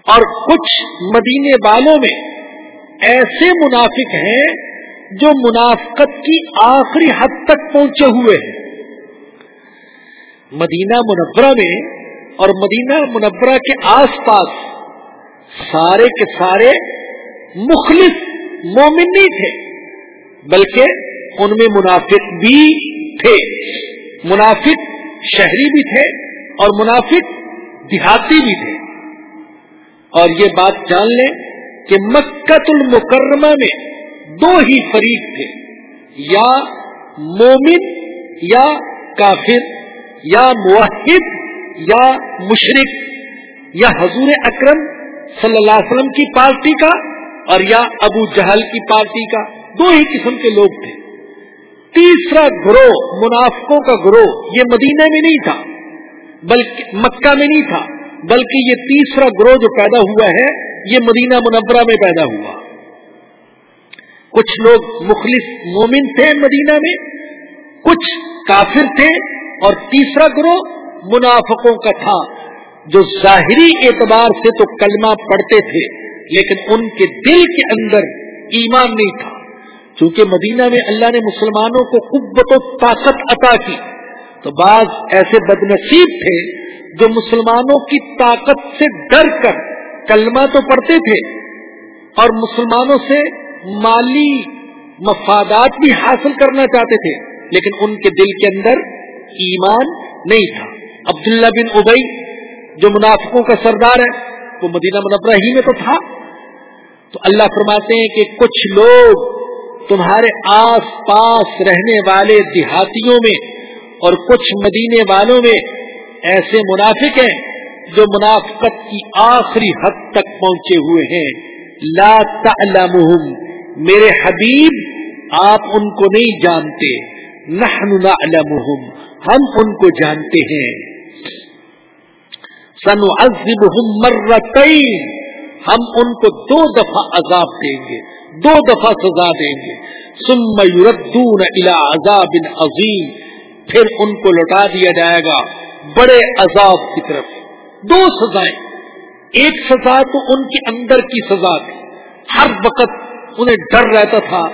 اور کچھ مدینے والوں میں ایسے منافق ہیں جو منافقت کی آخری حد تک پہنچے ہوئے ہیں۔ مدینہ منورہ میں اور مدینہ منورہ کے آس پاس سارے کے سارے مخلص مومن نہیں تھے، بلکہ ان میں منافق بھی تھے۔ منافق شہری بھی تھے اور منافق دیہاتی بھی تھے۔ اور یہ بات جان لیں کہ مکت المکرمہ میں دو ہی فریق تھے، یا مومن یا کافر، یا موحد یا مشرق یا حضور اکرم صلی اللہ علیہ وسلم کی پارٹی کا اور یا ابو جہل کی پارٹی کا، دو ہی قسم کے لوگ تھے۔ تیسرا گروہ، منافقوں کا گروہ، یہ مدینہ میں نہیں تھا، بلکہ مکہ میں نہیں تھا، بلکہ یہ تیسرا گروہ جو پیدا ہوا ہے، یہ مدینہ منورہ میں پیدا ہوا۔ کچھ لوگ مخلص مومن تھے مدینہ میں، کچھ کافر تھے، اور تیسرا گروہ منافقوں کا تھا۔ جو ظاہری اعتبار سے تو کلمہ پڑھتے تھے، لیکن ان کے دل کے اندر ایمان نہیں تھا۔ چونکہ مدینہ میں اللہ نے مسلمانوں کو قبت و طاقت عطا کی، تو بعض ایسے بد نصیب تھے جو مسلمانوں کی طاقت سے ڈر کر کلمہ تو پڑھتے تھے، اور مسلمانوں سے مالی مفادات بھی حاصل کرنا چاہتے تھے، لیکن ان کے دل کے اندر ایمان نہیں تھا۔ عبداللہ بن ابئی جو منافقوں کا سردار ہے، وہ مدینہ منورہ ہی میں تو تھا۔ تو اللہ فرماتے ہیں کہ کچھ لوگ تمہارے آس پاس رہنے والے دیہاتیوں میں اور کچھ مدینے والوں میں ایسے منافق ہیں جو منافقت کی آخری حد تک پہنچے ہوئے ہیں۔ لا تعلمهم میرے حبیب، آپ ان کو نہیں جانتے۔ نحن نعلمهم ہم ان کو جانتے ہیں۔ سن مرتين۔ ہم ان کو دو دفعہ عذاب دیں گے، دو دفعہ سزا دیں گے۔ ثم يردون الى عذاب عظیم۔ پھر ان کو لوٹا دیا جائے گا بڑے عذاب کی طرف۔ دو سزائیں۔ ایک سزا تو ان کے اندر کی سزا تھی۔ ہر وقت انہیں ڈر رہتا تھا،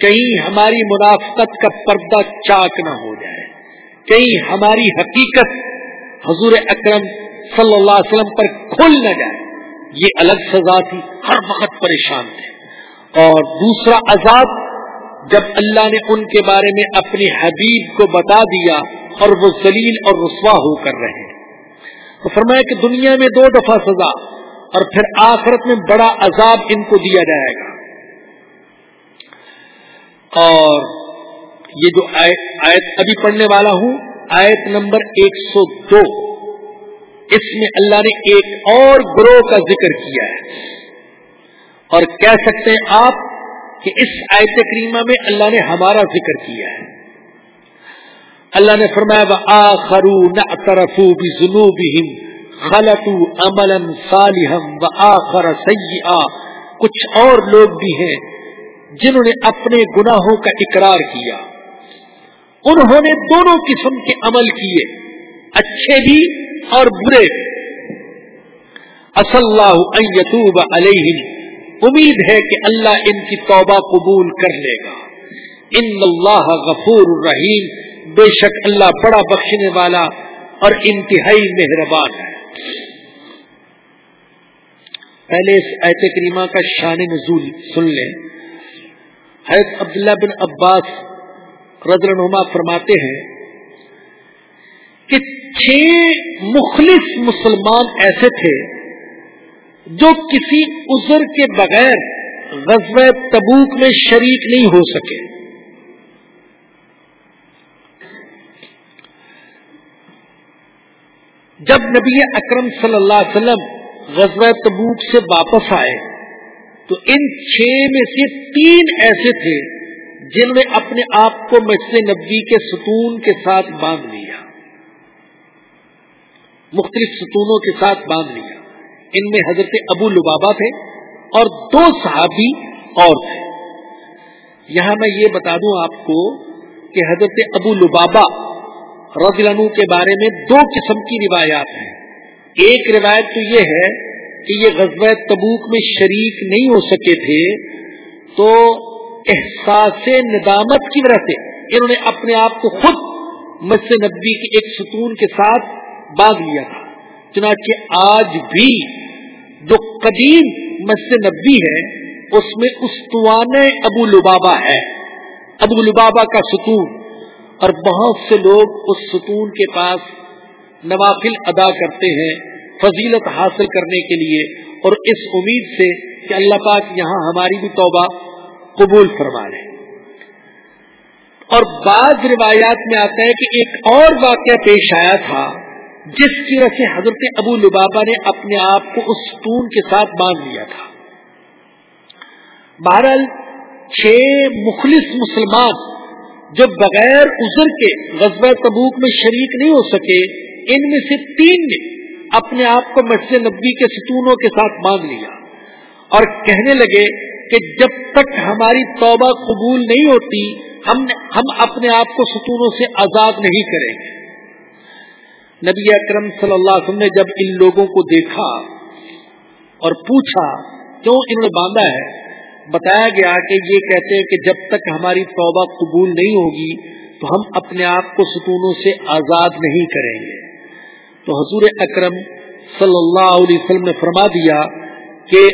کہیں ہماری منافقت کا پردہ چاک نہ ہو جائے۔ کہیں ہماری حقیقت حضور اکرم صلی اللہ علیہ وسلم پر کھل نہ جائے۔ یہ الگ سزا تھی، ہر وقت پریشان تھے۔ اور دوسرا عذاب، جب اللہ نے ان کے بارے میں اپنی حبیب کو بتا دیا اور وہ ذلیل اور رسوا ہو کر رہے۔ تو فرمایا کہ دنیا میں دو دفعہ سزا اور پھر آخرت میں بڑا عذاب ان کو دیا جائے گا۔ اور یہ جو آیت ابھی پڑھنے والا ہوں، آیت نمبر ایک سو دو۔ اس میں اللہ نے ایک اور گروہ کا ذکر کیا ہے۔ اور کہہ سکتے ہیں آپ کہ اس آیت کریمہ میں اللہ نے ہمارا ذکر کیا ہے۔ اللہ نے فرمایا وہ آخرو نرفو بھی جنو بھی خلطو امل و آخر سیاح کچھ اور لوگ بھی ہیں جنہوں نے اپنے گناہوں کا اقرار کیا۔ انہوں نے دونوں قسم کے عمل کیے۔ اچھے بھی اور برے۔ یتوب علیہ امید ہے کہ اللہ ان کی توبہ قبول کر لے گا۔ ان اللہ غفور الرحیم۔ بے شک اللہ بڑا بخشنے والا اور انتہائی مہربان ہے۔ پہلے اس ایت کریمہ کا شان نزول سن لیں۔ حضرت عبداللہ بن عباس رضر نما فرماتے ہیں کہ چھ مخلص مسلمان ایسے تھے جو کسی عذر کے بغیر غزب تبوک میں شریک نہیں ہو سکے۔ جب نبی اکرم صلی اللہ علیہ وسلم غزوہ تبوک سے واپس آئے، تو ان چھ میں سے تین ایسے تھے جن نے اپنے آپ کو مسجد نبی کے ستون کے ساتھ باندھ لیا۔ مختلف ستونوں کے ساتھ باندھ لیا۔ ان میں حضرت ابو لبابا تھے اور دو صحابی اور تھے۔ یہاں میں یہ بتا دوں آپ کو کہ حضرت ابو لبابا رضی عنہ کے بارے میں دو قسم کی روایات ہیں۔ ایک روایت تو یہ ہے کہ یہ غزوہ تبوک میں شریک نہیں ہو سکے تھے، تو احساس ندامت کی وجہ سے انہوں نے اپنے آپ کو خود مسجد نبی کے ایک ستون کے ساتھ باندھ لیا تھا۔ چنانچہ آج بھی جو قدیم مسجد نبی ہے، اس میں استوان ابو لبابا ہے۔ ابو لبابا کا ستون۔ اور بہت سے لوگ اس ستون کے پاس نوافل ادا کرتے ہیں، فضیلت حاصل کرنے کے لیے۔ اور اس امید سے کہ اللہ پاک یہاں ہماری بھی توبہ قبول فرما لے۔ اور بعض روایات میں آتا ہے کہ ایک اور واقعہ پیش آیا تھا۔ جس کی وجہ سے حضرت ابو لبابا نے اپنے آپ کو اس ستون کے ساتھ باندھ لیا تھا۔ بہرحال چھ مخلص مسلمان جو بغیر عذر کے غزبہ تبوک میں شریک نہیں ہو سکے، ان میں سے تین نے اپنے آپ کو مسجد نبی کے ستونوں کے ساتھ باندھ لیا۔ اور کہنے لگے کہ جب تک ہماری توبہ قبول نہیں ہوتی، ہم ہم اپنے آپ کو ستونوں سے آزاد نہیں کریں گے۔ نبی اکرم صلی اللہ علیہ وسلم نے جب ان لوگوں کو دیکھا اور پوچھا کیوں انہوں نے باندھا ہے، بتایا گیا کہ یہ کہتے ہیں کہ جب تک ہماری توبہ قبول نہیں ہوگی تو ہم اپنے آپ کو ستونوں سے آزاد نہیں کریں گے۔ تو حضور اکرم صلی اللہ علیہ وسلم نے فرما دیا کہ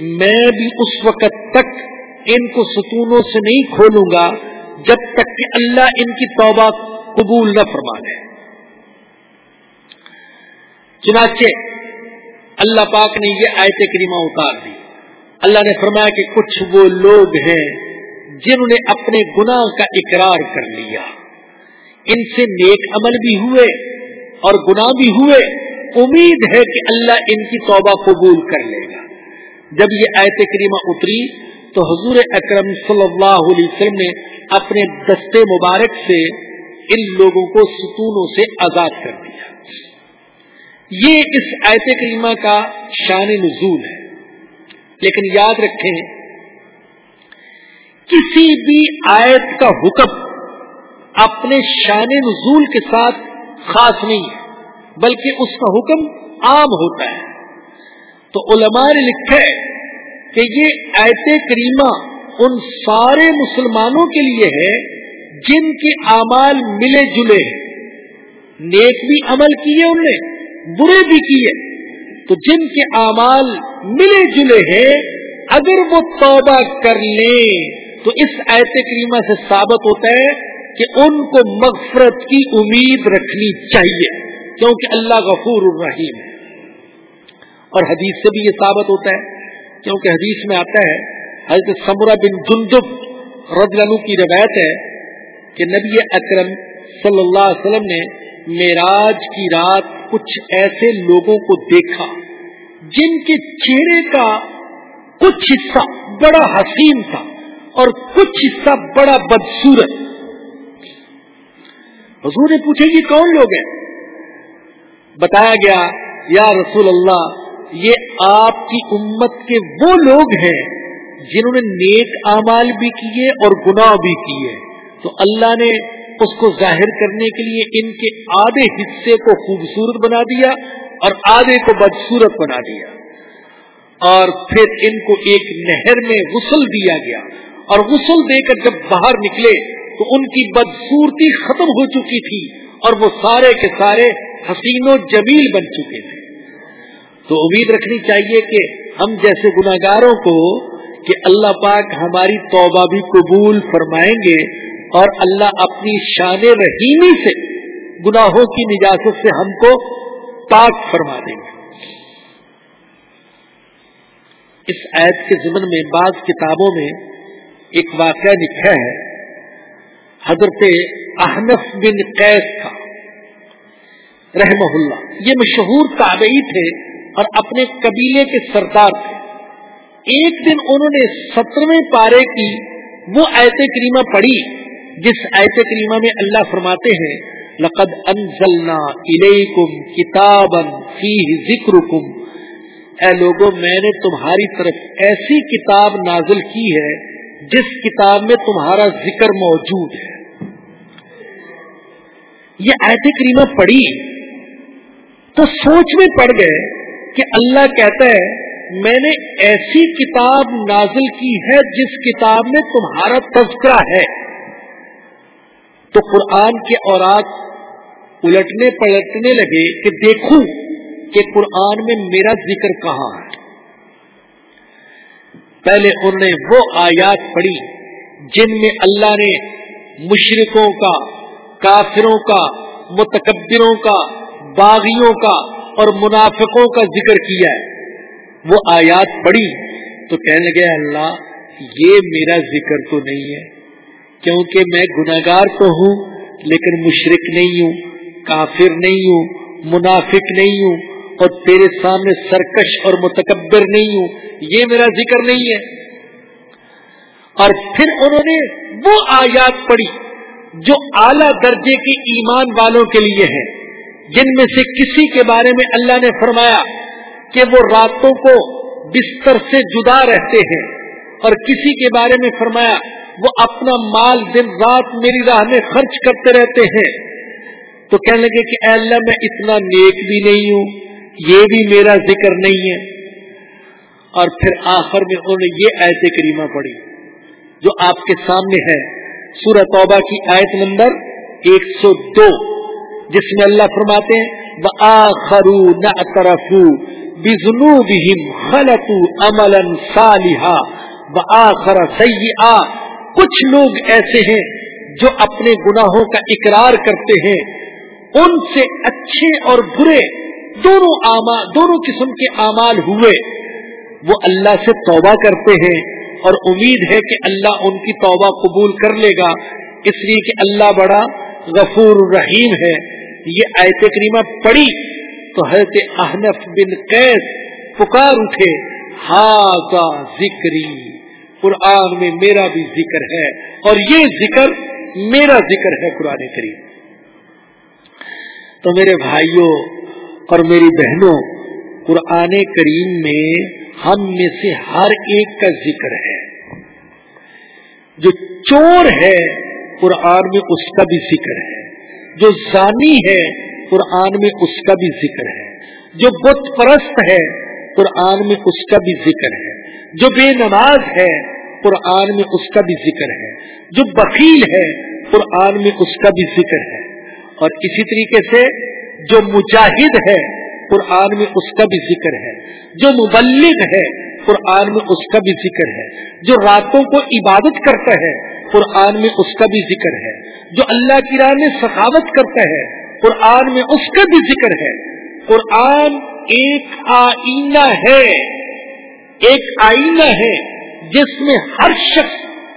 میں بھی اس وقت تک ان کو ستونوں سے نہیں کھولوں گا جب تک کہ اللہ ان کی توبہ قبول نہ فرما دے چنانچہ اللہ پاک نے یہ آیت کریمہ اتار دی۔ اللہ نے فرمایا کہ کچھ وہ لوگ ہیں جنہوں نے اپنے گناہ کا اقرار کر لیا۔ ان سے نیک عمل بھی ہوئے اور گناہ بھی ہوئے۔ امید ہے کہ اللہ ان کی توبہ قبول کر لے گا۔ جب یہ آیت کریمہ اتری تو حضور اکرم صلی اللہ علیہ وسلم نے اپنے دستے مبارک سے ان لوگوں کو ستونوں سے آزاد کر دیا۔ یہ اس آیت کریمہ کا شان نزول ہے۔ لیکن یاد رکھیں، کسی بھی آیت کا حکم اپنے شان نزول کے ساتھ خاص نہیں ہے، بلکہ اس کا حکم عام ہوتا ہے۔ تو علماء نے لکھا ہے کہ یہ آیت کریمہ ان سارے مسلمانوں کے لیے ہے جن کے اعمال ملے جلے ہیں۔ نیک بھی عمل کیے ان نے برے بھی کیے۔ تو جن کے اعمال ملے جلے ہیں، اگر وہ توبہ کر لیں، تو اس ایت کریمہ سے ثابت ہوتا ہے کہ ان کو مغفرت کی امید رکھنی چاہیے، کیونکہ اللہ غفور الرحیم ہے۔ اور حدیث سے بھی یہ ثابت ہوتا ہے، کیونکہ حدیث میں آتا ہے، حضرت سمرہ بن جندب رضی اللہ کی روایت ہے کہ نبی اکرم صلی اللہ علیہ وسلم نے میراج کی رات کچھ ایسے لوگوں کو دیکھا جن کے چہرے کا کچھ حصہ بڑا حسین تھا اور کچھ حصہ بڑا بدسورت۔ حضور نے پوچھے یہ کون لوگ ہیں؟ بتایا گیا، یا رسول اللہ، یہ آپ کی امت کے وہ لوگ ہیں جنہوں نے نیک اعمال بھی کیے اور گناہ بھی کیے۔ تو اللہ نے اس کو ظاہر کرنے کے لیے ان کے آدھے حصے کو خوبصورت بنا دیا اور آدھے کو بدسورت بنا دیا۔ اور پھر ان کو ایک نہر میں غسل دیا گیا۔ اور غسل دے کر جب باہر نکلے تو ان کی بدسورتی ختم ہو چکی تھی اور وہ سارے کے سارے حسین و جمیل بن چکے تھے۔ تو امید رکھنی چاہیے کہ ہم جیسے گناگاروں کو کہ اللہ پاک ہماری توبہ بھی قبول فرمائیں گے۔ اور اللہ اپنی شان رحیمی سے گناہوں کی نجاست سے ہم کو پاک فرما دیں گے اس عید کے ضمن میں بعض کتابوں میں ایک واقعہ لکھا ہے۔ حضرت احنف بن قیس کا رحمہ اللہ۔ یہ مشہور تابعی تھے اور اپنے قبیلے کے سردار تھے۔ ایک دن انہوں نے سترویں پارے کی وہ ایت کریمہ پڑھی۔ جس ایت کریمہ میں اللہ فرماتے ہیں، لقد انزلنا الیکم کتابا فیہ ذکرکم اے لوگوں میں نے تمہاری طرف ایسی کتاب نازل کی ہے، جس کتاب میں تمہارا ذکر موجود ہے۔ یہ ایت کریمہ پڑھی تو سوچ میں پڑ گئے کہ اللہ کہتا ہے، میں نے ایسی کتاب نازل کی ہے جس کتاب میں تمہارا تذکرہ ہے۔ تو قرآن کے اوراق الٹنے پلٹنے لگے کہ دیکھوں کہ قرآن میں میرا ذکر کہاں ہے۔ پہلے انہوں نے وہ آیات پڑھی جن میں اللہ نے مشرقوں کا، کافروں کا، متکبروں کا، باغیوں کا اور منافقوں کا ذکر کیا ہے۔ وہ آیات پڑھی تو کہنے لگے اللہ، یہ میرا ذکر تو نہیں ہے۔ کیونکہ میں گناگار تو ہوں، لیکن مشرق نہیں ہوں، کافر نہیں ہوں، منافق نہیں ہوں، اور تیرے سامنے سرکش اور متکبر نہیں ہوں، یہ میرا ذکر نہیں ہے۔ اور پھر انہوں نے وہ آیات پڑھی جو اعلی درجے کے ایمان والوں کے لیے ہے جن میں سے کسی کے بارے میں اللہ نے فرمایا کہ وہ راتوں کو بستر سے جدا رہتے ہیں، اور کسی کے بارے میں فرمایا وہ اپنا مال دن رات میری راہ میں خرچ کرتے رہتے ہیں۔ تو کہنے لگے کہ اے اللہ میں اتنا نیک بھی نہیں ہوں، یہ بھی میرا ذکر نہیں ہے۔ اور پھر آخر میں انہوں نے یہ ایسے کریمہ پڑی جو آپ کے سامنے ہے۔ سورہ توبہ کی آیت نمبر ایک سو دو، جس میں اللہ فرماتے ہیں بآخرو نعترفو بذنوبہم خلطو عملا صالحا بآخر سیئا۔ کچھ لوگ ایسے ہیں جو اپنے گناہوں کا اقرار کرتے ہیں۔ ان سے اچھے اور برے دونوں آمال دونوں قسم کے اعمال ہوئے۔ وہ اللہ سے توبہ کرتے ہیں اور امید ہے کہ اللہ ان کی توبہ قبول کر لے گا۔ اس لیے کہ اللہ بڑا غفور رحیم ہے۔ یہ آیت کریمہ پڑی تو حضرت احنف بن قیس پکار اٹھے۔ ہا ذکری قرآن میں میرا بھی ذکر ہے اور یہ ذکر میرا ذکر ہے قرآن کریم۔ تو میرے بھائیوں اور میری بہنوں، قرآن کریم میں ہم میں سے ہر ایک کا ذکر ہے۔ جو چور ہے، قرآن میں اس کا بھی ذکر ہے۔ جو زانی ہے، قرآن میں اس کا بھی ذکر ہے۔ جو بت پرست ہے، قرآن میں اس کا بھی ذکر ہے۔ جو بے نماز ہے، قرآن میں اس کا بھی ذکر ہے۔ جو بکیل ہے، قرآن میں اس کا بھی ذکر ہے۔ اور اسی طریقے سے جو مجاہد ہے، قرآن میں اس کا بھی ذکر ہے۔ جو مبلغ ہے، قرآن میں اس کا بھی ذکر ہے۔ جو راتوں کو عبادت کرتا ہے، قرآن میں اس کا بھی ذکر ہے۔ جو اللہ کی راہ میں سخاوت کرتا ہے، قرآن میں اس کا بھی ذکر ہے۔ قرآن ایک آئینہ ہے۔ ایک آئینہ ہے جس میں ہر شخص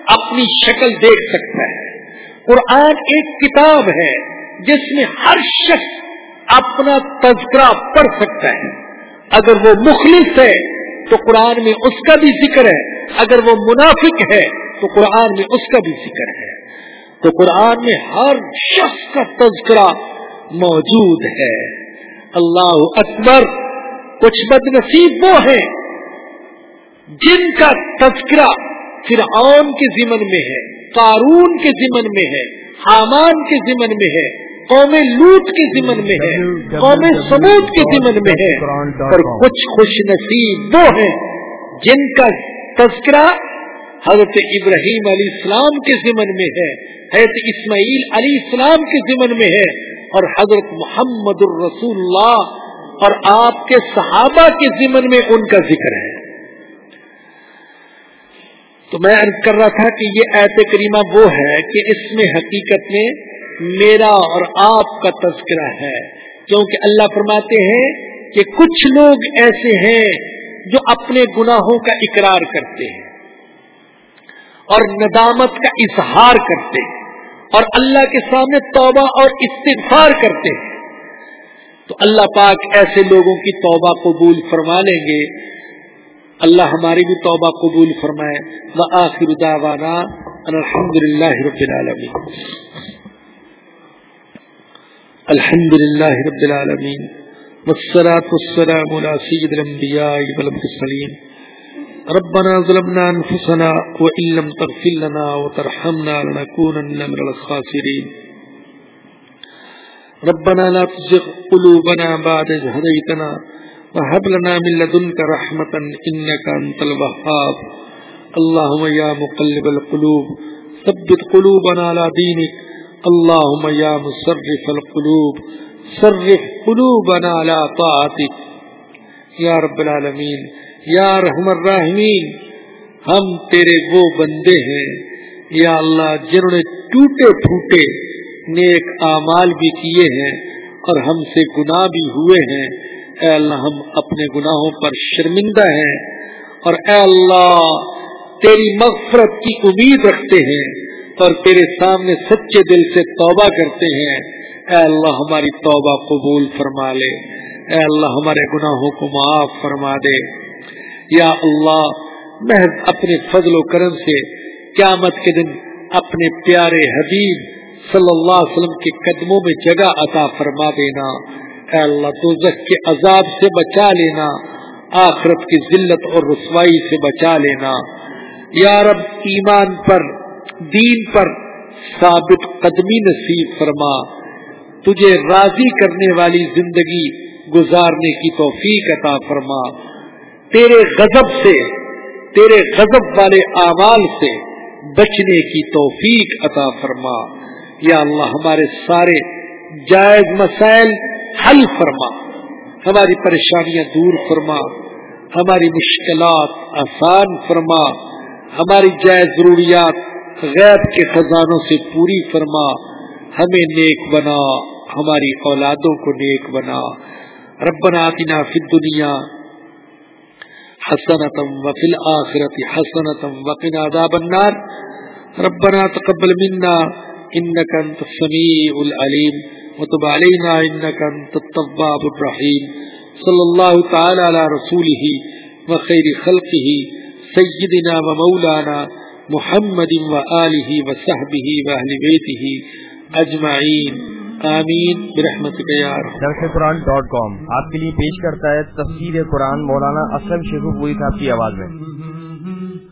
اپنی شکل دیکھ سکتا ہے۔ قرآن ایک کتاب ہے جس میں ہر شخص اپنا تذکرہ پڑھ سکتا ہے۔ اگر وہ مخلص ہے تو قرآن میں اس کا بھی ذکر ہے۔ اگر وہ منافق ہے تو قرآن میں اس کا بھی ذکر ہے۔ تو قرآن میں ہر شخص کا تذکرہ موجود ہے۔ اللہ اکبر، کچھ بد نصیب وہ ہیں جن کا تذکرہ فرعون کے ذمن میں ہے، قارون کے ذمن میں ہے، حامان کے ذمن میں ہے، قوم لوٹ کے ذمن میں ہے، قوم سمود کے ذمن میں ہے اور کچھ خوش نصیب وہ ہیں جن کا تذکرہ حضرت ابراہیم علیہ السلام کے ذمن میں ہے، حضرت اسماعیل علیہ السلام کے ذمن میں ہے اور حضرت محمد الرسول اللہ اور آپ کے صحابہ کے ذمن میں ان کا ذکر ہے۔ تو میں عرض کر رہا تھا کہ یہ ایت کریمہ وہ ہے کہ اس میں حقیقت میں میرا اور آپ کا تذکرہ ہے۔ کیونکہ اللہ فرماتے ہیں کہ کچھ لوگ ایسے ہیں جو اپنے گناہوں کا اقرار کرتے ہیں اور ندامت کا اظہار کرتے ہیں اور اللہ کے سامنے توبہ اور استغفار کرتے ہیں۔ تو اللہ پاک ایسے لوگوں کی توبہ قبول فرما لیں گے اللہ ہماری بھی توبہ قبول فرمائے وہ آخر داوانا الحمد للہ رب العالمین. الحمد للہ رب العالمین. والصلاة والسلام على سيد الأنبياء والمرسلين ربنا ظلمنا أنفسنا وإن لم تغفر لنا وترحمنا لنكونن من الخاسرين ربنا لا تزغ قلوبنا بعد إذ هديتنا وهب لنا من لدنك رحمة إنك أنت الوهاب. اللهم يا مقلب القلوب، ثبت قلوبنا على دينك. اللهم يا مصرف القلوب، صرف قلوبنا على طاعتك. یا رب العالمین یا رحم الراحمین ہم تیرے وہ بندے ہیں. یا اللہ، جنہوں نے ٹوٹے پھوٹے نیک اعمال بھی کیے ہیں اور ہم سے گناہ بھی ہوئے ہیں. اے اللہ، ہم اپنے گناہوں پر شرمندہ ہیں اور اے اللہ، تیری مغفرت کی امید رکھتے ہیں اور تیرے سامنے سچے دل سے توبہ کرتے ہیں۔ اے اللہ، ہماری توبہ قبول فرما لے۔ اے اللہ، ہمارے گناہوں کو معاف فرما دے۔ یا اللہ، محض اپنے فضل و کرم سے قیامت کے دن اپنے پیارے حبیب صلی اللہ علیہ وسلم کے قدموں میں جگہ عطا فرما دینا۔ اے اللہ، تو کے عذاب سے بچا لینا، آخرت کی ذلت اور رسوائی سے بچا لینا۔ یا رب، ایمان پر، دین پر ثابت قدمی نصیب فرما۔ تجھے راضی کرنے والی زندگی گزارنے کی توفیق عطا فرما۔ تیرے غضب سے، تیرے غضب والے اعمال سے بچنے کی توفیق عطا فرما۔ یا اللہ، ہمارے سارے جائز مسائل حل فرما، ہماری پریشانیاں دور فرما، ہماری مشکلات آسان فرما، ہماری جائز ضروریات غیب کے خزانوں سے پوری فرما، ہمیں نیک بنا، ہماری اولادوں کو نیک بنا۔ ربنا آتنا فی الدنیا حسنتم وفی الآخرت حسنتم وقنا عذاب النار۔ ربنا تقبل منا انك انت السميع العليم وتب علينا انك انت التواب الرحيم. صلى الله تعالى على رسوله وخير خلقه سيدنا ومولانا محمد وآله وصحبه وأهل بيته أجمعين. آمین درس قرآن ڈاٹ کام آپ کے لیے پیش کرتا ہے تفسیر قرآن مولانا اسلم شیخو پوری صاحب کی آواز میں۔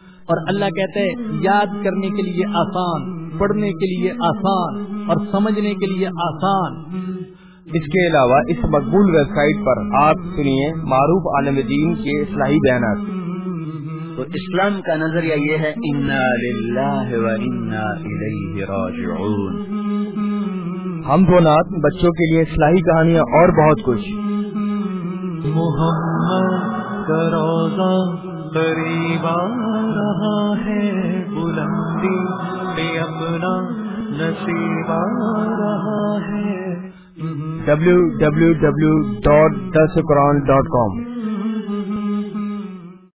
اور اللہ کہتے ہیں یاد کرنے کے لیے آسان۔ پڑھنے کے لیے آسان اور سمجھنے کے لیے آسان۔ اس کے علاوہ اس مقبول ویب سائٹ پر آپ سنیے معروف عالم دین کے اصلاحی بیانات۔ تو اسلام کا نظریہ یہ ہے انا للہ و انا الیہ راجعون ہم دو نات بچوں کے لیے اصلاحی کہانیاں اور بہت کچھ۔ محمد روزہ قریب آ رہا ہے بلندی پہ اپنا نصیب آ رہا ہے۔ ڈبلو